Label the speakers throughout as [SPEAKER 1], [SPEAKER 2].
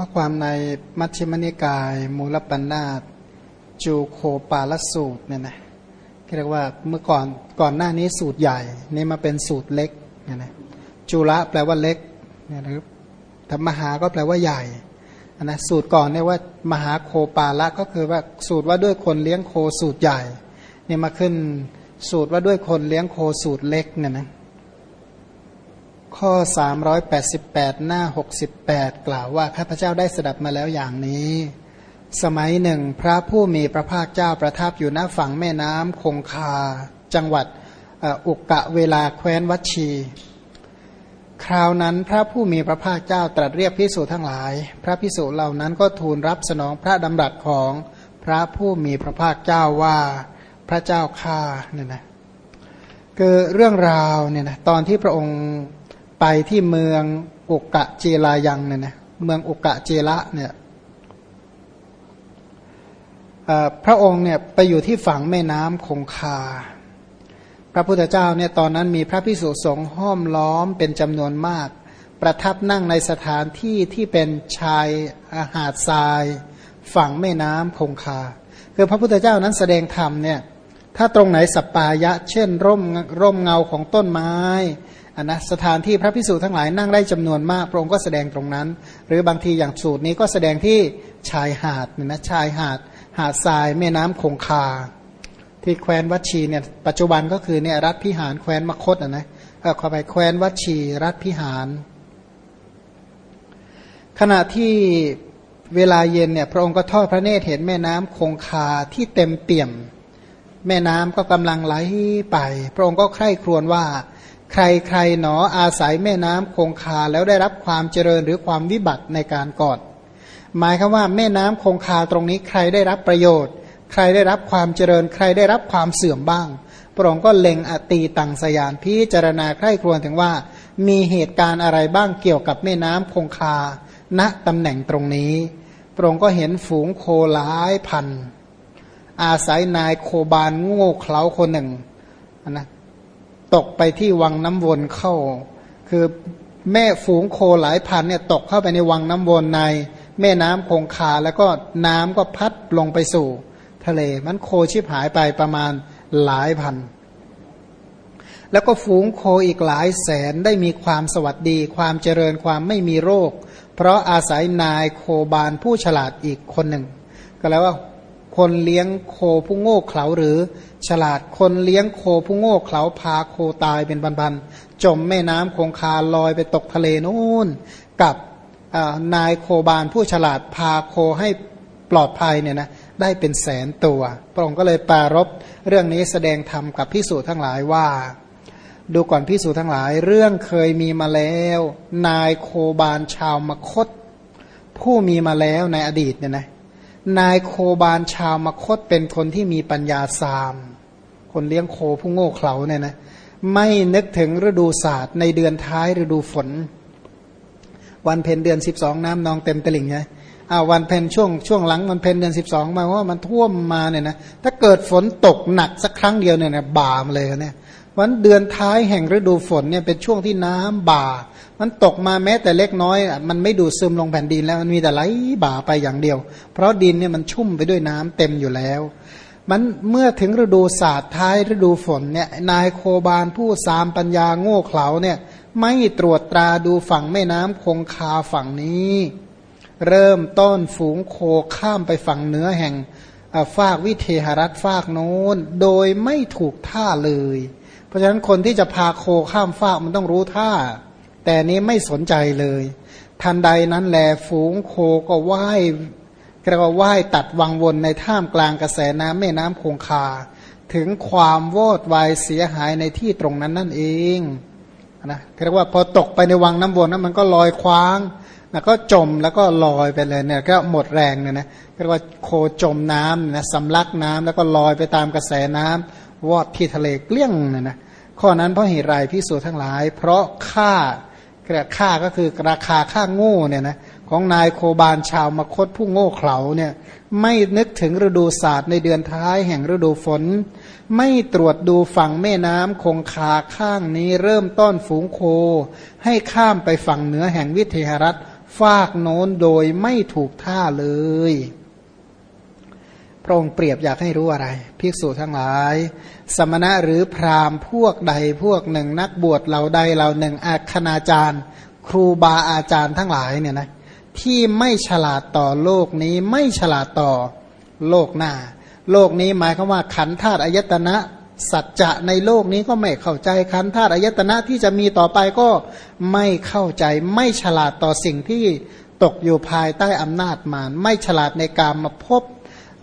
[SPEAKER 1] ก็ความในมัชฌิมนิกาย มูลปัญนาตจูโคปาลสูตรเนี่ยนะเรียกว่าเมื่อก่อนก่อนหน้านี้สูตรใหญ่ นี่มาเป็นสูตรเล็กเนี่ยนะจุระแปลว่าเล็กเนี่ยนะธรรมหาก็แปลว่าใหญ่นะสูตรก่อนเนี่ยว่ามหาโคปาละก็คือว่าสูตรว่าด้วยคนเลี้ยงโคสูตรใหญ่เนี่ยมาขึ้นสูตรว่าด้วยคนเลี้ยงโคสูตรเล็กเนี่ยนะ ข้อ 388 หน้า 68 กล่าวว่าข้าพเจ้าได้สดับมาแล้วอย่างนี้ สมัยหนึ่ง พระผู้มีพระภาคเจ้าประทับอยู่หน้าฝั่งแม่น้ำคงคา จังหวัดอุกกะเวลาแคว้นวัชี คราวนั้นพระผู้มีพระภาคเจ้าตรัสเรียกพิสูจทั้งหลาย พระพิสูจเหล่านั้นก็ทูลรับสนองพระดำรัสของพระผู้มีพระภาคเจ้าว่าพระเจ้าข้าเนี่ยนะคือเรื่องราวเนี่ยนะตอนที่พระองค์ ไปที่เมืองอุกะเจลายังเนี่ยนะเมืองอุกกะเจละเนี่ยพระองค์เนี่ยไปอยู่ที่ฝั่งแม่น้ำคงคา พระพุทธเจ้าเนี่ยตอนนั้นมีพระพิสุสงฆ์ห้อมล้อมเป็นจำนวนมาก ประทับนั่งในสถานที่ที่เป็นชายอาหาดทราย ฝั่งแม่น้ำคงคา คือพระพุทธเจ้านั้นแสดงธรรมเนี่ย ถ้าตรงไหนสปปายะ เช่น ร่มร่มเงาของต้นไม้อันนะสถานที่พระพิสูจน์ทั้งหลายนั่งได้จำนวนมากพระองค์ก็แสดงตรงนั้น หรือบางทีอย่างสูตรนี้ก็แสดงที่ชายหาดเนี่ยนะชายหาด หาดทรายแม่น้ำคงคา ที่แคว้นวัชีเนี่ยปัจจุบันก็คือเนี่ยรัฐพิหารแคว้นมคตอะนะเออขอไปแคว้นวัชีรัฐพิหาร ขณะที่เวลาเย็นเนี่ยพระองค์ก็ทอดพระเนตรเห็นแม่น้ำคงคาที่เต็มเปี่ยม แม่น้ำก็กำลังไหลไป พระองค์ก็ใคร่ครวญว่า ใครใครหนออาศัยแม่น้ำคงคาแล้วได้รับความเจริญหรือความวิบัติในการก่อนหมายคือว่าแม่น้ำคงคาตรงนี้ใครได้รับประโยชน์ ใครได้รับความเจริญ ใครได้รับความเสื่อมบ้าง พระองค์ก็เล็งอตีตังสยานพิจารณาใคร่ครวญถึงว่า มีเหตุการณ์อะไรบ้างเกี่ยวกับแม่น้ำคงคา ณตำแหน่งตรงนี้พระองค์ก็เห็นฝูงโคหลายพัน อาศัยนายโคบานโง่เขลาคนหนึ่งนะตกไปที่วังน้ำวนเข้า คือแม่ฝูงโคหลายพันเนี่ยตกเข้าไปในวังน้ำวนใน แม่น้ำคงคาแล้วก็น้ำก็พัดลงไปสู่ ทะเลมันโคชิบหายไปประมาณหลายพัน แล้วก็ฝูงโคอีกหลายแสนได้มีความสวัสดี ความเจริญความไม่มีโรค เพราะอาศัยนายโคบานผู้ฉลาดอีกคนหนึ่ง ก็แล้วว่า คนเลี้ยงโคผู้โง่เขลาหรือ ฉลาดคนเลี้ยงโคผู้โง่เขลาพาโคตายเป็นพันๆจมแม่น้ำคงคาลอยไปตกทะเลนู่น กับนายโคบานผู้ฉลาดพาโคให้ปลอดภัยเนี่ยนะได้เป็นแสนตัวพระองค์ก็เลยปารบเรื่องนี้แสดงธรรมกับพิสูจน์ทั้งหลายว่า ดูก่อนพิสูจน์ทั้งหลาย เรื่องเคยมีมาแล้ว นายโคบานชาวมคต ผู้มีมาแล้วในอดีตเนี่ยนะ นายโคบาลชาวมคตเป็นคนที่มีปัญญาสาม คนเลี้ยงโคผู้โง่เขลาเนี่ยนะไม่นึกถึงฤดูศาสตร์ในเดือนท้ายฤดูฝน วันเพ็ญเดือนสิบสองน้ำนองเต็มตลิ่งไงอ้าววันเพ็ญช่วงช่วงหลังวันเพ็ญเดือนสิบสองมาว่ามันท่วมมาเนี่ยนะถ้าเกิดฝนตกหนักสักครั้งเดียวเนี่ยนะบามเลยเนี่ยวันเดือนท้ายแห่งฤดูฝนเนี่ยเป็นช่วงที่น้ำบ่า มันตกมาแม้แต่เล็กน้อย มันไม่ดูดซึมลงแผ่นดินแล้วมันมีแต่ไหลบ่าไปอย่างเดียว เพราะดินเนี่ยมันชุ่มไปด้วยน้ำเต็มอยู่แล้ว มันเมื่อถึงฤดูศาสตร์ท้ายฤดูฝนเนี่ยนายโคบานผู้สามปัญญาโง่เขลาเนี่ยไม่ตรวจตราดูฝั่งแม่น้ำคงคาฝั่งนี้ เริ่มต้นฝูงโคข้ามไปฝั่งเหนือแห่งฟากวิเทหรัฐฟากโน้น โดยไม่ถูกท่าเลย เพราะฉะนั้นคนที่จะพาโคข้ามฟากมันต้องรู้ท่า แต่นี้ไม่สนใจเลย ทันใดนั้นแลฝูงโคก็ว่ายกระว่ายตัดวังวนในท่ามกลางกระแสน้ำแม่น้ำคงคา ถึงความโวดวายเสียหายในที่ตรงนั้นนั่นเองนะเรียกว่าพอตกไปในวังน้ำวนนั้นมันก็ลอยคว้างแล้วก็จมแล้วก็ลอยไปเลยเนี่ยก็หมดแรงเนี่ยนะเรียกว่าโคจมน้ำนะสำลักน้ำแล้วก็ลอยไปตามกระแสน้ำวอดที่ทะเลเกลี้ยงเนี่ยนะข้อนั้นเพราะเหตุไรพิสูจน์ทั้งหลาย เพราะค่า กระค่าก็คือราคาค่าโง่เนี่ยนะของนายโคบาลชาวมคตผู้โง่เขลาเนี่ยไม่นึกถึงฤดูศาสตร์ในเดือนท้ายแห่งฤดูฝน ไม่ตรวจดูฝั่งแม่น้ำคงคาข้างนี้เริ่มต้นฝูงโค ให้ข้ามไปฝั่งเหนือแห่งวิเทหรัฐฟากโน้นโดยไม่ถูกท่าเลย ระองค์เปรียบอยากให้รู้อะไร ภิกษุทั้งหลาย สมณะหรือพราหมณ์พวกใดพวกหนึ่ง นักบวชเหล่าใดเหล่าหนึ่งอาคณาจารย์ ครูบาอาจารย์ทั้งหลายเนี่ยนะที่ไม่ฉลาดต่อโลกนี้ไม่ฉลาดต่อโลกหน้า โลกนี้หมายความว่าขันธาตุอายตนะสัจจะในโลกนี้ก็ไม่เข้าใจขันธาตุอายตนะที่จะมีต่อไปก็ไม่เข้าใจไม่ฉลาดต่อสิ่งที่ตกอยู่ภายใต้อำนาจมารไม่ฉลาดในการมาพบ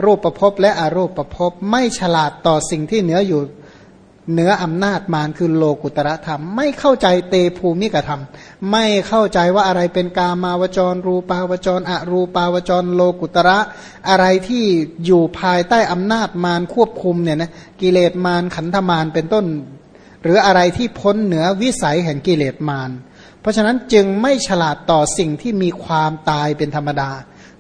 [SPEAKER 1] รูปประพบและอรูปประพบไม่ฉลาดต่อสิ่งที่เหนืออยู่เหนืออำนาจมารคือโลกุตระธรรม ไม่เข้าใจเตภูมิกธรรม ไม่เข้าใจว่าอะไรเป็นกามาวจร รูปาวจร อรูปาวจร โลกุตระ อะไรที่อยู่ภายใต้อำนาจมารควบคุมเนี่ยนะกิเลสมารขันธมารเป็นต้น หรืออะไรที่พ้นเหนือวิสัยแห่งกิเลสมาร เพราะฉะนั้นจึงไม่ฉลาดต่อสิ่งที่มีความตายเป็นธรรมดา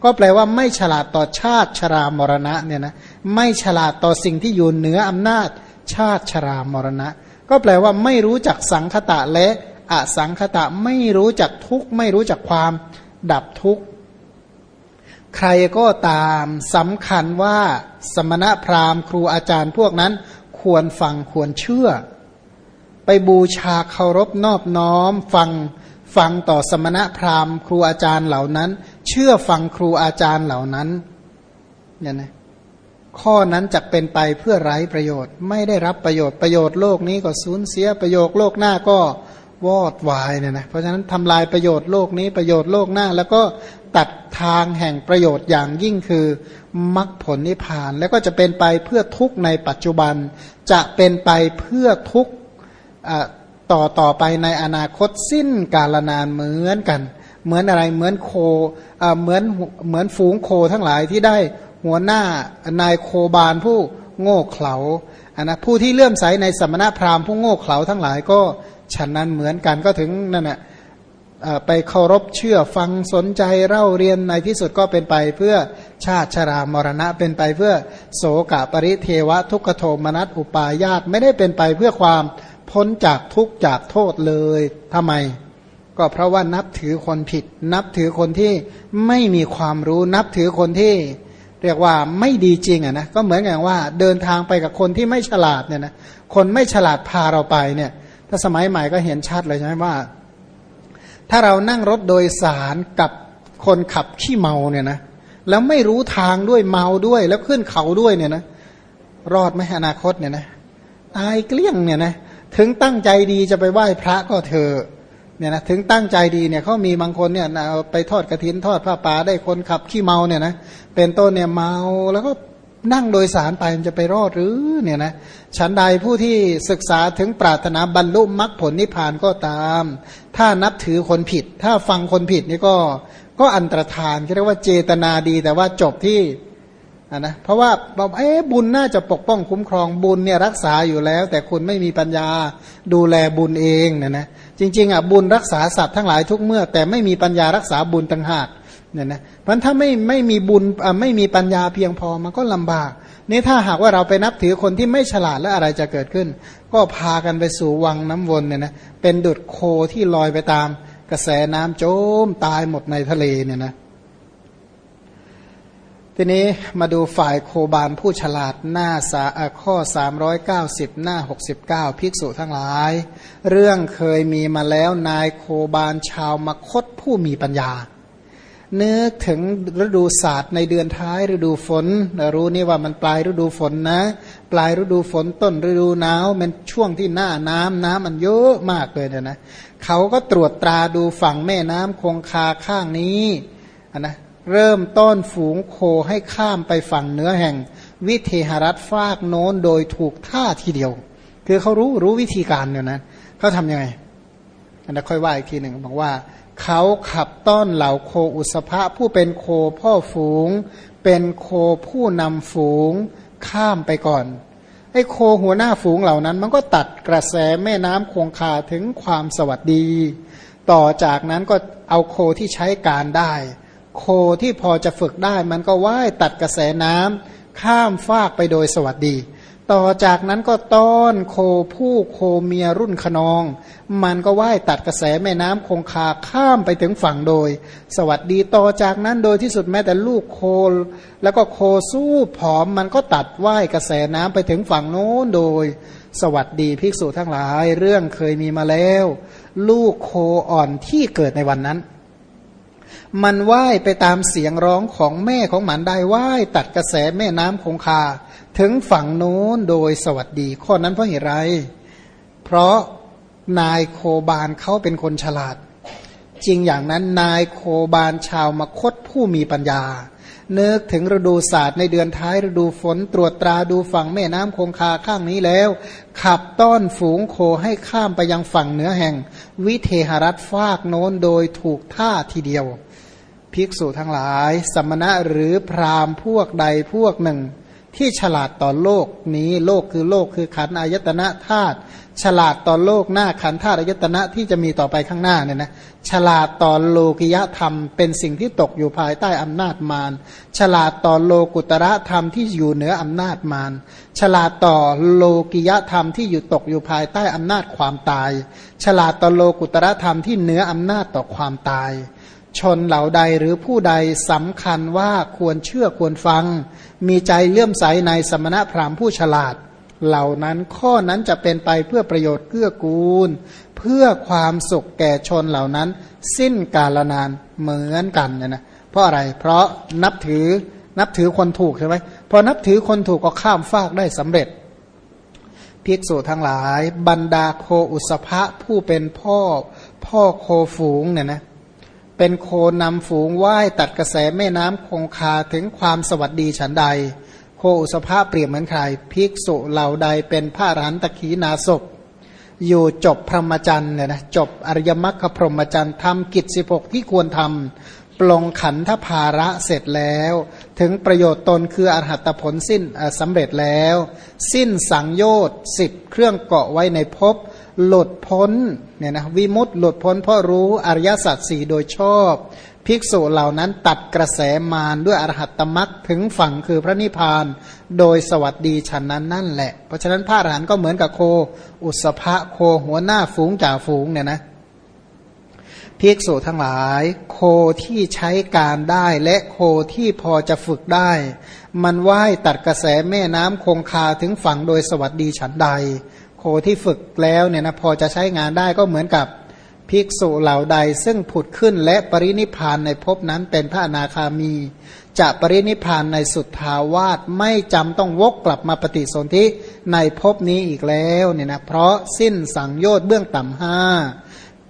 [SPEAKER 1] ก็แปลว่าไม่ฉลาดต่อชาติชรามรณะเนี่ยนะไม่ฉลาดต่อสิ่งที่อยู่เหนืออำนาจชาติชรามรณะ ก็แปลว่าไม่รู้จักสังคตะและอสังคตะไม่รู้จักทุกข์ไม่รู้จักความดับทุกข์ใครก็ตามสำคัญว่าสมณะพราหมณ์ครูอาจารย์พวกนั้นควรฟังควรเชื่อ ไปบูชาเคารพนอบน้อม ฟังฟังต่อสมณะพราหมณ์ ครูอาจารย์เหล่านั้น เชื่อฟังครูอาจารย์เหล่านั้นเนี่ยนะข้อนั้นจะเป็นไปเพื่อไร้ประโยชน์ ไม่ได้รับประโยชน์ประโยชน์โลกนี้ก็สูญเสียประโยชน์โลกหน้าก็วอดวายเนี่ยนะเพราะฉะนั้นทำลายประโยชน์โลกนี้ประโยชน์โลกหน้า แล้วก็ตัดทางแห่งประโยชน์อย่างยิ่งคือมรรคผลนิพพาน แล้วก็จะเป็นไปเพื่อทุกในปัจจุบัน จะเป็นไปเพื่อทุกต่อต่อไปในอนาคตสิ้นกาลนานเหมือนกัน เหมือนอะไรเหมือนโคเหมือนเหมือนฝูงโคทั้งหลายที่ได้หัวหน้านายโคบาลผู้โง่เขลาอันนะผู้ที่เลื่อมใสในสมณพราหมณ์ผู้โง่เขลาทั้งหลายก็ฉันนั้นเหมือนกันก็ถึงนั่นแหละไปเคารพเชื่อฟังสนใจเล่าเรียนในที่สุดก็เป็นไปเพื่อชาติชรามรณะเป็นไปเพื่อโสกะปริเทวะทุกขโทมนัสอุปายาตไม่ได้เป็นไปเพื่อความพ้นจากทุกจากโทษเลยทำไม ก็เพราะว่านับถือคนผิด นับถือคนที่ไม่มีความรู้ นับถือคนที่เรียกว่าไม่ดีจริงอะนะก็เหมือนอย่างว่าเดินทางไปกับคนที่ไม่ฉลาดเนี่ยนะคนไม่ฉลาดพาเราไปเนี่ย ถ้าสมัยใหม่ก็เห็นชัดเลยใช่ไหมว่า ถ้าเรานั่งรถโดยสารกับคนขับขี้เมาเนี่ยนะแล้วไม่รู้ทางด้วยเมาด้วย แล้วขึ้นเขาด้วยเนี่ยนะรอดไหมอนาคตเนี่ยนะตายเกลี้ยงเนี่ยนะถึงตั้งใจดีจะไปไหว้พระก็เถอะ เนี่ยนะถึงตั้งใจดีเนี่ยเขามีบางคนเนี่ยเอาไปทอดกระถินทอดผ้าป่าได้คนขับขี้เมาเนี่ยนะเป็นต้นเนี่ยเมาแล้วก็นั่งโดยสารไปมันจะไปรอดหรือเนี่ยนะฉันใดผู้ที่ศึกษาถึงปรารถนาบรรลุมรรคผลนิพพานก็ตาม ถ้านับถือคนผิด ถ้าฟังคนผิดนี่ก็ก็อันตรธานเรียกว่าเจตนาดีแต่ว่าจบที่ะนะเพราะว่าบอกเอ๊บุญน่าจะปกป้องคุ้มครองบุญเนี่ยรักษาอยู่แล้ว แต่คุณไม่มีปัญญาดูแลบุญเองเนี่ยนะ จริง ๆอะบุญรักษาสัตว์ทั้งหลายทุกเมื่อ แต่ไม่มีปัญญารักษาบุญต่างหากเนี่ยนะเพราะถ้าไม่ไม่มีบุญไม่มีปัญญาเพียงพอมันก็ลำบากนี่ถ้าหากว่าเราไปนับถือคนที่ไม่ฉลาดแล้วอะไรจะเกิดขึ้น ก็พากันไปสู่วังน้ำวนเนี่ยนะเป็นดุดโคที่ลอยไปตามกระแสน้ำโจมตายหมดในทะเลเนี่ยนะ ทีนี้มาดูฝ่ายโคบาลผู้ฉลาดหน้าสาข้อ 390 หน้า 69 ภิกษุทั้งหลาย เรื่องเคยมีมาแล้วนายโคบาลชาวมคตผู้มีปัญญา นึกถึงฤดูศาสตร์ในเดือนท้ายฤดูฝน รู้นี่ว่ามันปลายฤดูฝนนะ ปลายฤดูฝนต้นฤดูหนาวมันช่วงที่หน้าน้ำน้ำมันเยอะมากเลยนะ เขาก็ตรวจตราดูฝั่งแม่น้ำคงคาข้างนี้นะ เริ่มต้นฝูงโคให้ข้ามไปฝั่งเหนือแห่ง วิเทหรัฐฟากโน้นโดยถูกท่าทีเดียว คือเขารู้รู้วิธีการเนี่ยนะเขาทำยังไงอันนั้นค่อยว่าอีกทีหนึ่งบอกว่า เขาขับต้อนเหล่าโคอุสภะผู้เป็นโคพ่อฝูง เป็นโคผู้นำฝูง ข้ามไปก่อนไอ้โคหัวหน้าฝูงเหล่านั้น มันก็ตัดกระแสแม่น้ำคงคาถึงความสวัสดี ต่อจากนั้นก็เอาโคที่ใช้การได้ โคที่พอจะฝึกได้มันก็ว่ายตัดกระแสน้ำข้ามฟากไปโดยสวัสดี ต่อจากนั้นก็ต้อนโคผู้โคเมียรุ่นขนอง มันก็ว่ายตัดกระแสแม่น้ำคงคาข้ามไปถึงฝั่งโดย สวัสดีต่อจากนั้นโดยที่สุดแม้แต่ลูกโค แล้วก็โคสู้ผอมมันก็ตัดว่ายกระแสน้ำไปถึงฝั่งโน้นโดย สวัสดีภิกษุทั้งหลายเรื่องเคยมีมาแล้ว ลูกโคอ่อนที่เกิดในวันนั้น มันว่ายไปตามเสียงร้องของแม่ของมันได้ว่ายตัดกระแสแม่น้ำคงคา ถึงฝั่งโน้นโดยสวัสดีข้อนั้นเพราะเหตุไร เพราะนายโคบาลเขาเป็นคนฉลาด จริงอย่างนั้นนายโคบาลชาวมคตผู้มีปัญญา นึกถึงฤดูศาสตร์ในเดือนท้ายฤดูฝนตรวจตราดูฝั่งแม่น้ำคงคาข้างนี้แล้ว ขับต้อนฝูงโคให้ข้ามไปยังฝั่งเหนือแห่ง วิเทหรัฐฟากโน้นโดยถูกท่าทีเดียว ภิกษุทั้งหลาย สมณะหรือพราหมณ์พวกใดพวกหนึ่ง ที่ฉลาดต่อโลกนี้โลกคือโลกคือขันอายตนะธาตุ ฉลาดต่อโลกหน้าขันธาตุอายตนะที่จะมีต่อไปข้างหน้าเนี่ยนะฉลาดต่อโลกิยธรรม เป็นสิ่งที่ตกอยู่ภายใต้อำนาจมารฉลาดต่อโลกุตระธรรมที่อยู่เหนืออำนาจมารฉลาดต่อโลกิยธรรมที่อยู่ตกอยู่ภายใต้อำนาจความตาย ฉลาดต่อโลกุตระธรรมที่เหนืออำนาจต่อความตาย ชนเหล่าใดหรือผู้ใดสำคัญว่าควรเชื่อควรฟัง มีใจเลื่อมใสในสมณะพราหมณ์ผู้ฉลาด เหล่านั้นข้อนั้นจะเป็นไปเพื่อประโยชน์เกื้อกูล เพื่อความสุขแก่ชนเหล่านั้น สิ้นกาลนานเหมือนกันเนี่ยนะเพราะอะไร เพราะนับถือนับถือคนถูกใช่ไหมพอนับถือคนถูกก็ข้ามฟากได้สำเร็จ ภิกษุทั้งหลาย บรรดาโคอุสภะผู้เป็นพ่อพ่อโคฝูงเนี่ยนะเป็นโคนำฝูงว่ายตัดกระแสแม่น้ำคงคาถึงความสวัสดีฉันใด อุสภาเปรียบเหมือนใครภิกษุเหล่าใดเป็นพระรันตขีนาศพอยู่จบพรหมจรรย์เนี่ยนะจบอริยมรรคพรหมจรรย์ทำกิจสิบกที่ควรทำปลงขันธภาระเสร็จแล้ว ถึงประโยชน์ตนคืออรหัตผลสิ้นสำเร็จแล้ว สิ้นสังโยชน์สิบเครื่องเกาะไว้ในภพหลุดพ้นเนี่ยนะวิมุตต์หลุดพ้นเพราะรู้อริยสัจสี่โดยชอบ ภิกษุเหล่านั้นตัดกระแสมารด้วยอรหัตตมักถึงฝั่งคือพระนิพพาน โดยสวัสดีฉันนั้นนั่นแหละ เพราะฉะนั้นพระอรหันต์ก็เหมือนกับโค อุสภะโคหัวหน้าฝูงจ่าฝูงเนี่ยนะภิกษุทั้งหลาย โคที่ใช้การได้และโคที่พอจะฝึกได้ มันว่ายตัดกระแสแม่น้ำคงคาถึงฝั่งโดยสวัสดีฉันใด โคที่ฝึกแล้วเนี่ยนะพอจะใช้งานได้ก็เหมือนกับ ภิกษุเหล่าใดซึ่งผุดขึ้นและปรินิพานในภพนั้นเป็นพระอนาคามี จะปรินิพานในสุดทาวาสไม่จำต้องวกกลับมาปฏิสนธิในภพนี้อีกแล้วเนี่ยนะเพราะสิ้นสังโยชน์เบื้องต่ำห้า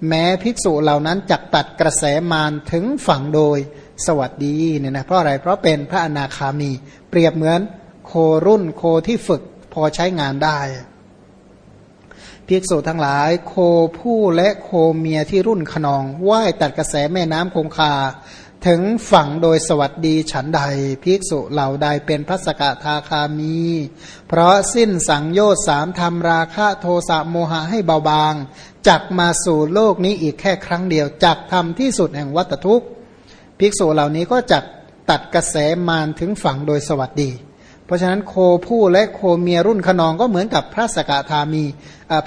[SPEAKER 1] แม้ภิกษุเหล่านั้นจักตัดกระแสมารถึงฝั่งโดยสวัสดีเนี่ยนะเพราะอะไรเพราะเป็นพระอนาคามี เปรียบเหมือนโครุ่นโคที่ฝึกพอใช้งานได้ ภิกษุทั้งหลาย โคผู้และโคเมียที่รุ่นขนองว่ายตัดกระแสแม่น้ำคงคา ถึงฝั่งโดยสวัสดีฉันใด ภิกษุเหล่าใดเป็นพระสกทาคามี เพราะสิ้นสังโยชน์สามทำราคะโทสะโมหะให้เบาบาง จักมาสู่โลกนี้อีกแค่ครั้งเดียวจักทำที่สุดแห่งวัตทุกข์ ภิกษุเหล่านี้ก็จักตัดกระแสมารถึงฝั่งโดยสวัสดี เพราะฉะนั้นโคผู้และโคเมียรุ่นขนองก็เหมือนกับพระสกทามี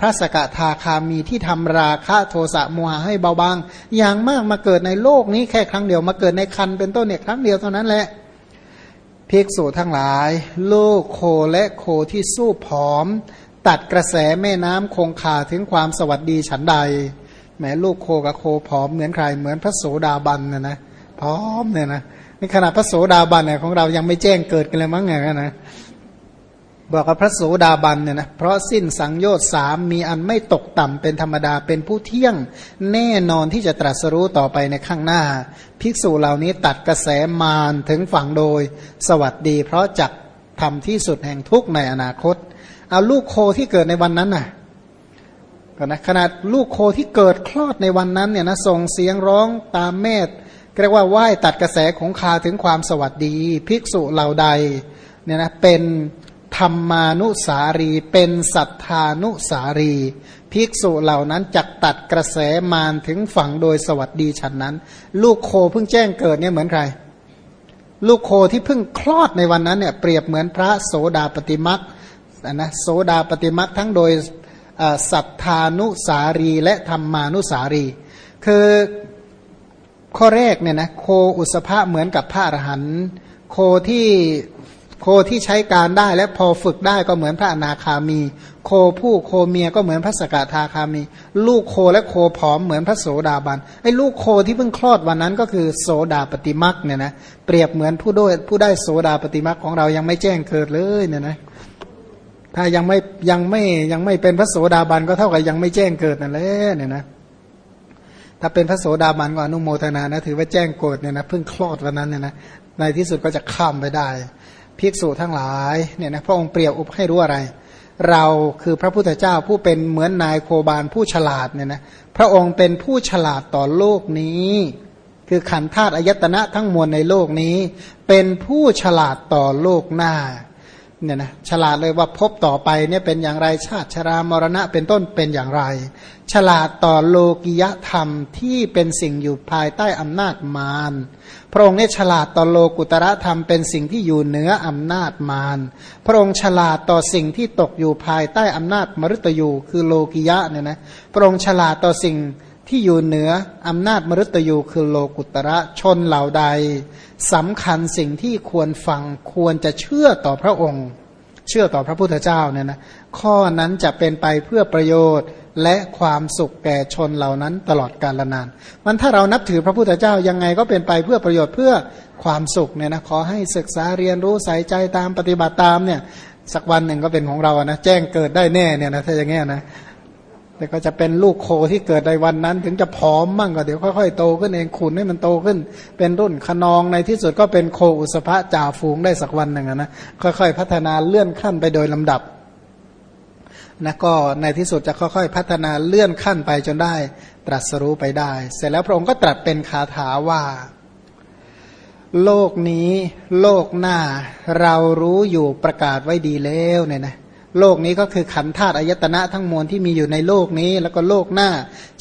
[SPEAKER 1] พระสกทาคามีที่ทำราคะโทสะโมหะให้เบาบาง อย่างมากมาเกิดในโลกนี้แค่ครั้งเดียวมาเกิดในคันเป็นต้นเนี่ยครั้งเดียวเท่านั้นแหละภิกษุทั้งหลาย ลูกโคและโคที่สู้ผอม ตัดกระแสแม่น้ำคงคาถึงความสวัสดีฉันใดแม้ลูกโคกับโคผอมเหมือนใครเหมือนพระโสดาบันนะนะพร้อมเนี่ยนะ นี่ขนาดพระโสดาบันเนี่ยของเรายังไม่แจ้งเกิดกันเลยมั้งไงนะบอกว่าพระโสดาบันเนี่ยนะเพราะสิ้นสังโยชน์สามมีอันไม่ตกต่ำเป็นธรรมดาเป็นผู้เที่ยงแน่นอนที่จะตรัสรู้ต่อไปในข้างหน้า ภิกษุเหล่านี้ตัดกระแสมารถึงฝั่งโดย สวัสดี เพราะจักทำที่สุดแห่งทุกในอนาคต เอาลูกโคที่เกิดในวันนั้นน่ะก็นะขนาดลูกโคที่เกิดคลอดในวันนั้นเนี่ยนะส่งเสียงร้องตามแม่ เรียกว่าไหว้ตัดกระแสของคาถึงความสวัสดี ภิกษุเหล่าใดเนี่ยนะเป็นธรรมานุสารี เป็นสัทธานุสารี ภิกษุเหล่านั้นจักตัดกระแสมารถึงฝั่งโดยสวัสดีฉันนั้น ลูกโคเพิ่งแจ้งเกิดเนี่ยเหมือนใคร ลูกโคที่เพิ่งคลอดในวันนั้นเนี่ยเปรียบเหมือนพระโสดาปฏิมักนนะโสดาปฏิมักทั้งโดยสัทธานุสารีและธรรมานุสารี คือ ข้อแรกเนี่ยนะโคอุสภะเหมือนกับพระอรหันต์โคที่โคที่ใช้การได้และพอฝึกได้ก็เหมือนพระอนาคามี โคผู้โคเมียก็เหมือนพระสกทาคามี ลูกโคและโคผอมเหมือนพระโสดาบันไอ้ลูกโคที่เพิ่งคลอดวันนั้นก็คือโสดาปฏิมักเนี่ยนะเปรียบเหมือนผู้ด้วยผู้ได้โสดาปฏิมักของเรายังไม่แจ้งเกิดเลยเนี่ยนะถ้ายังไม่ยังไม่ยังไม่เป็นพระโสดาบันก็เท่ากับยังไม่แจ้งเกิดนั่นแหละเนี่ยนะ ถ้าเป็นพระโสดาบันก็อนุโมทนานะถือว่าแจ้งเกิดเนี่ยนะเพิ่งคลอดวันนั้นเนี่ยนะในที่สุดก็จะข้ามไปได้ภิกษุทั้งหลายเนี่ยนะพระองค์เปรียบอุปให้รู้อะไร เราคือพระพุทธเจ้าผู้เป็นเหมือนนายโคบาลผู้ฉลาดเนี่ยนะพระองค์เป็นผู้ฉลาดต่อโลกนี้ คือขันธาตุอายตนะทั้งมวลในโลกนี้ เป็นผู้ฉลาดต่อโลกหน้า เนี่ยนะฉลาดเลยว่าพบต่อไปเนี่ยเป็นอย่างไรชาติชรามรณะเป็นต้นเป็นอย่างไร ฉลาดต่อโลกิยธรรมที่เป็นสิ่งอยู่ภายใต้อำนาจมารพระองค์เนี่ยฉลาดต่อโลกุตระธรรมเป็นสิ่งที่อยู่เหนืออำนาจมารพระองค์ฉลาดต่อสิ่งที่ตกอยู่ภายใต้อำนาจมรุตยูคือโลกิยะเนี่ยนะพระองค์ฉลาดต่อสิ่ง ที่อยู่เหนืออำนาจมรุตยูคือโลกุตระชนเหล่าใดสำคัญสิ่งที่ควรฟังควรจะเชื่อต่อพระองค์ เชื่อต่อพระพุทธเจ้าเนี่ยนะข้อนั้นจะเป็นไปเพื่อประโยชน์และความสุขแก่ชนเหล่านั้นตลอดกาลนาน มันถ้าเรานับถือพระพุทธเจ้ายังไงก็เป็นไปเพื่อประโยชน์เพื่อความสุขเนี่ยนะขอให้ศึกษาเรียนรู้ใส่ใจตามปฏิบัติตามเนี่ยสักวันหนึ่งก็เป็นของเรานะแจ้งเกิดได้แน่เนี่ยนะถ้าอย่างเงี้ยนะ แต่ก็จะเป็นลูกโคที่เกิดในวันนั้น ถึงจะผอมมั่งก็เดี๋ยวค่อยๆโตขึ้นเองขุนให้มันโตขึ้น เป็นรุ่นขนองในที่สุดก็เป็นโคอุสภะจ่าฝูงได้สักวันหนึ่งนะค่อยๆ พัฒนาเลื่อนขั้นไปโดยลำดับนะก็ในที่สุดจะค่อยๆ พัฒนาเลื่อนขั้นไปจนได้ ตรัสรู้ไปได้ เสร็จแล้วพระองค์ก็ตรัสเป็นคาถาว่า โลกนี้ โลกหน้า เรารู้อยู่ประกาศไว้ดีแล้วเนี่ยนะ โลกนี้ก็คือขันธาตุอายตนะทั้งมวลที่มีอยู่ในโลกนี้ แล้วก็โลกหน้า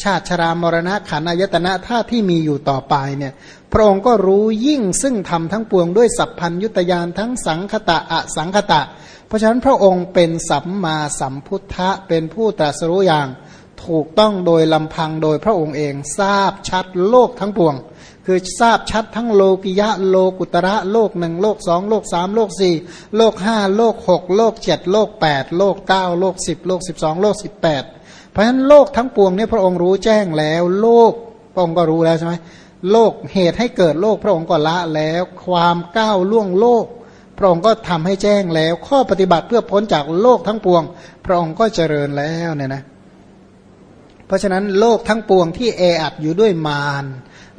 [SPEAKER 1] ชาติชรามรณะขันอายตนะธาตุที่มีอยู่ต่อไปเนี่ยพระองค์ก็รู้ยิ่งซึ่งทำทั้งปวงด้วยสัพพัญยุตยานทั้งสังคตะอสังคตะ เพราะฉะนั้นพระองค์เป็นสัมมาสัมพุทธะเป็นผู้ตรัสรู้อย่าง ถูกต้องโดยลำพังโดยพระองค์เองทราบชัดโลกทั้งปวง คือทราบชัดทั้งโลกิยะโลกุตระโลกหนึ่งโลกสองโลกสามโลกสี่โลกห้าโลกหกโลกเจ็ดโลกแปดโลกเก้าโลกสิบโลกสิบสองโลกสิบแปดเพราะฉะนั้นโลกทั้งปวงเนี่ยพระองค์รู้แจ้งแล้ว โลกพระองค์ก็รู้แล้วใช่ไหมโลกเหตุให้เกิดโลกพระองค์ก็ละแล้ว ความก้าวล่วงโลก พระองค์ก็ทำให้แจ้งแล้ว ข้อปฏิบัติเพื่อพ้นจากโลกทั้งปวง พระองค์ก็เจริญแล้วเนี่ยนะ เพราะฉะนั้นโลกทั้งปวงที่แออัดอยู่ด้วยมาร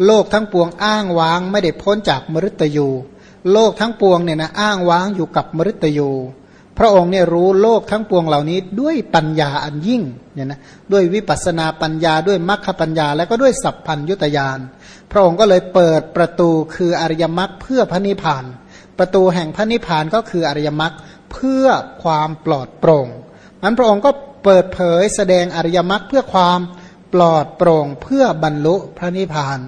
[SPEAKER 1] โลกทั้งปวงอ้างว้างไม่ได้พ้นจากมฤตยู โลกทั้งปวงเนี่ยนะอ้างว้างอยู่กับมฤตยู พระองค์เนี่ยรู้โลกทั้งปวงเหล่านี้ด้วยปัญญาอันยิ่งเนี่ยนะด้วยวิปัสนาปัญญาด้วยมรรคปัญญา และก็ด้วยสัพพัญยุตยาน พระองค์ก็เลยเปิดประตูคืออริยมรรคเพื่อพระนิพพาน ประตูแห่งพระนิพพานก็คืออริยมรรคเพื่อความปลอดโปร่งนั้นพระองค์ก็เปิดเผยแสดงอริยมรรคเพื่อความปลอดโปร่งเพื่อบรรลุพระนิพพาน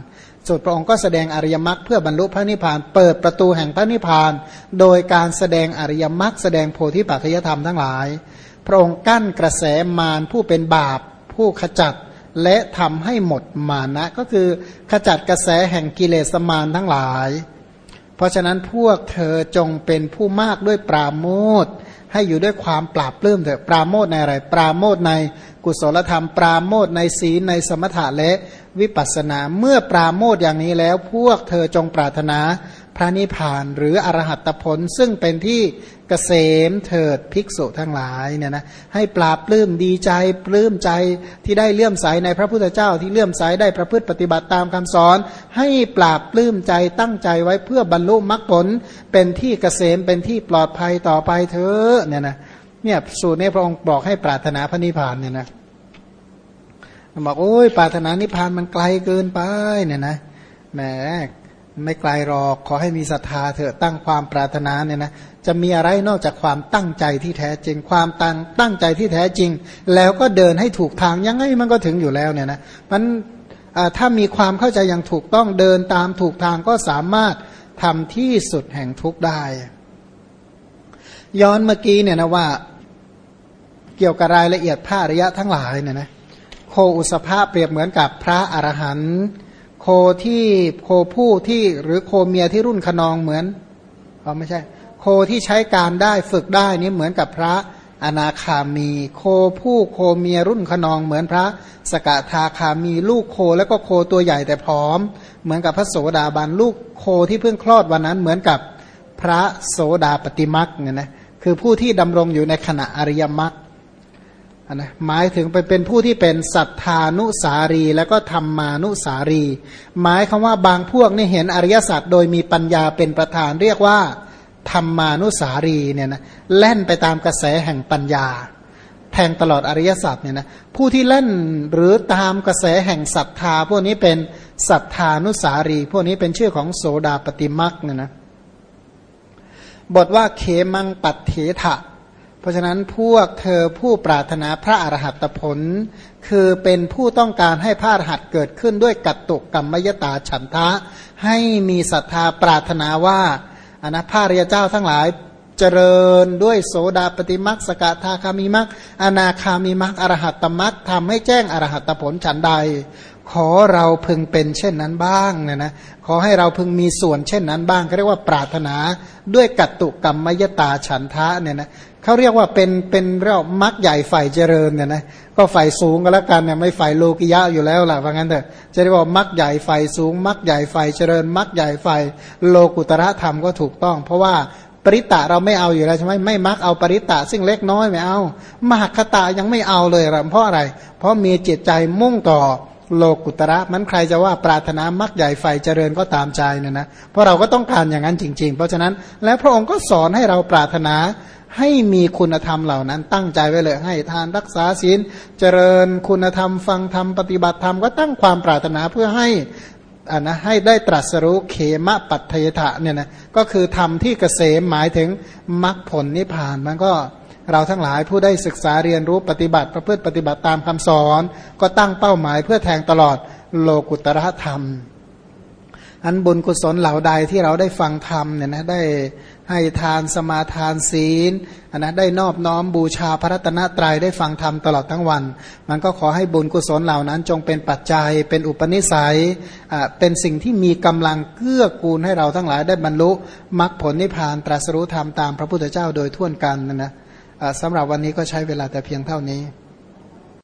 [SPEAKER 1] สุดพระองค์ก็แสดงอริยมรรคเพื่อบรรลุพระนิพพาน เปิดประตูแห่งพระนิพพาน โดยการแสดงอริยมรรคแสดงโพธิปัจจยธรรมทั้งหลาย พระองค์กั้นกระแสมารผู้เป็นบาป ผู้ขจัดและทำให้หมดมานะ ก็คือขจัดกระแสแห่งกิเลสมารทั้งหลาย เพราะฉะนั้นพวกเธอจงเป็นผู้มากด้วยปราโมท ให้อยู่ด้วยความปราบปลื้มเถอะปราโมทในอะไร ปราโมทในกุศลธรรม ปราโมทในศีลในสมถะและวิปัสสนา เมื่อปราโมทอย่างนี้แล้ว พวกเธอจงปรารถนาพระนิพพานหรืออรหัตผลซึ่งเป็นที่ กษมเถิดภิกษุทั้งหลายเนี่ยนะให้ปราบปลื้มดีใจปลื้มใจที่ได้เลื่อมใสในพระพุทธเจ้าที่เลื่อมใสได้ประพฤติปฏิบัติตามคำสอน ให้ปราบปลื้มใจตั้งใจไว้เพื่อบรรลุมรรคผล เป็นที่เกษมเป็นที่ปลอดภัยต่อไปเถอะเนี่ยนะเนี่ยสูตรนี้พระองค์บอกให้ปรารถนาพระนิพพานเนี่ยนะบอกโอ้ยปรารถนานิพพานมันไกลเกินไปเนี่ยนะแหม ไม่ไกลหรอกขอให้มีศรัทธาเถอะตั้งความปรารถนาเนี่ยนะจะมีอะไรนอกจากความตั้งใจที่แท้จริง ความตั้งตั้งใจที่แท้จริง แล้วก็เดินให้ถูกทางยังไงมันก็ถึงอยู่แล้วเนี่ยนะมันถ้ามีความเข้าใจอย่างถูกต้องเดินตามถูกทางก็สามารถทำที่สุดแห่งทุกได้ ย้อนเมื่อกี้เนี่ยนะว่าเกี่ยวกับรายละเอียดพระอริยะทั้งหลายเนี่ยนะโคอุสภาเปรียบเหมือนกับพระอรหันต์ โคที่โคผู้ที่หรือโคเมียที่รุ่นขนองเหมือนอ๋อไม่ใช่ โคที่ใช้การได้ฝึกได้นี่เหมือนกับพระอนาคามี โคผู้โคเมียรุ่นขนองเหมือนพระ สกทาคามีลูกโคแล้วก็โคตัวใหญ่แต่พร้อม เหมือนกับพระโสดาบันลูกโคที่เพิ่งคลอดวันนั้นเหมือนกับพระโสดาปฏิมักเนี่ยนะคือผู้ที่ดำรงอยู่ในขณะอริยมรรค นะหมายถึงไปเป็นผู้ที่เป็นสัทธานุสารี แล้วก็ธรรมานุสารี หมายคำว่าบางพวกนี่เห็นอริยสัจโดยมีปัญญาเป็นประธานเรียกว่าธรรมานุสารีเนี่ยนะเล่นไปตามกระแสแห่งปัญญา แทงตลอดอริยสัจเนี่ยนะผู้ที่เล่นหรือตามกระแสแห่งศรัทธา พวกนี้เป็นศรัทธานุสารี พวกนี้เป็นชื่อของโสดาปฏิมักเนี่ยนะบทว่าเขมังปัตเถทะ พราะฉะนั้นพวกเธอผู้ปรารถนาพระอรหัตผล คือเป็นผู้ต้องการให้พระอรหัตเกิดขึ้นด้วยกัตตุกรรมยตาฉันทะ ให้มีศรัทธาปรารถนาว่าอนะพระริยเจ้าทั้งหลายเจริญด้วยโสดาปฏิมักสกทาคามีมักอนาคามีมักอรหัตตมักทำให้แจ้งอรหัตผลฉันใด ขอเราพึงเป็นเช่นนั้นบ้างเนี่ยนะขอให้เราพึงมีส่วนเช่นนั้นบ้างก็เรียกว่าปรารถนาด้วยกัตตุกรรมยตาฉันทะเนี่ยนะ เขาเรียกว่าเป็นเป็นเรียกมักใหญ่ฝ่ายเจริญเนี่ยนะก็ฝ่ายสูงก็แล้วกันเนี่ยไม่ฝ่ายโลกิยะอยู่แล้วล่ะว่างั้นเถอะจะเรียกว่ามักใหญ่ฝ่ายสูงมักใหญ่ฝ่ายเจริญมักใหญ่ฝ่ายโลกุตระธรรมก็ถูกต้อง เพราะว่าปริตะเราไม่เอาอยู่แล้วใช่ไหมไม่มักเอาปริตะซึ่งเล็กน้อยไม่เอา มหคตายังไม่เอาเลยเพราะอะไร เพราะมีจิตใจมุ่งต่อโลกุตระมันใครจะว่าปรารถนามักใหญ่ไฟเจริญก็ตามใจเนี่ยนะเพราะเราก็ต้องการอย่างนั้นจริง ๆ เพราะฉะนั้นแล้วพระองค์ก็สอนให้เราปรารถนา ให้มีคุณธรรมเหล่านั้นตั้งใจไว้เลย ให้ทานรักษาศีลเจริญคุณธรรม ฟังธรรมปฏิบัติธรรมก็ตั้งความปรารถนาเพื่อให้อ่านะให้ได้ตรัสรู้เขมะปัตเทถะเนี่ยนะก็คือธรรมที่เกษมหมายถึงมรรคผลนิพพานมันก็เราทั้งหลายผู้ได้ศึกษาเรียนรู้ปฏิบัติประพฤติปฏิบัติตามคำสอน ก็ตั้งเป้าหมายเพื่อแทงตลอดโลกุตระธรรม อันบุญกุศลเหล่าใดที่เราได้ฟังธรรมเนี่ยนะได้ ให้ทานสมาทานศีลนนะได้นอบน้อมบูชาพระรัตนตรยัยได้ฟังธรรมตลอดทั้งวัน มันก็ขอให้บุญกุศลเหล่านั้นจงเป็นปัจจัย เป็นอุปนิสัยเป็นสิ่งที่มีกำลังเกื้อกูลให้เราทั้งหลายได้บรรลุมรรคผลนิพพานตรัสรู้ธรรมตามพระพุทธเจ้าโดยทั่วกันนะนะสำหรับวันนี้ก็ใช้เวลาแต่เพียงเท่านี้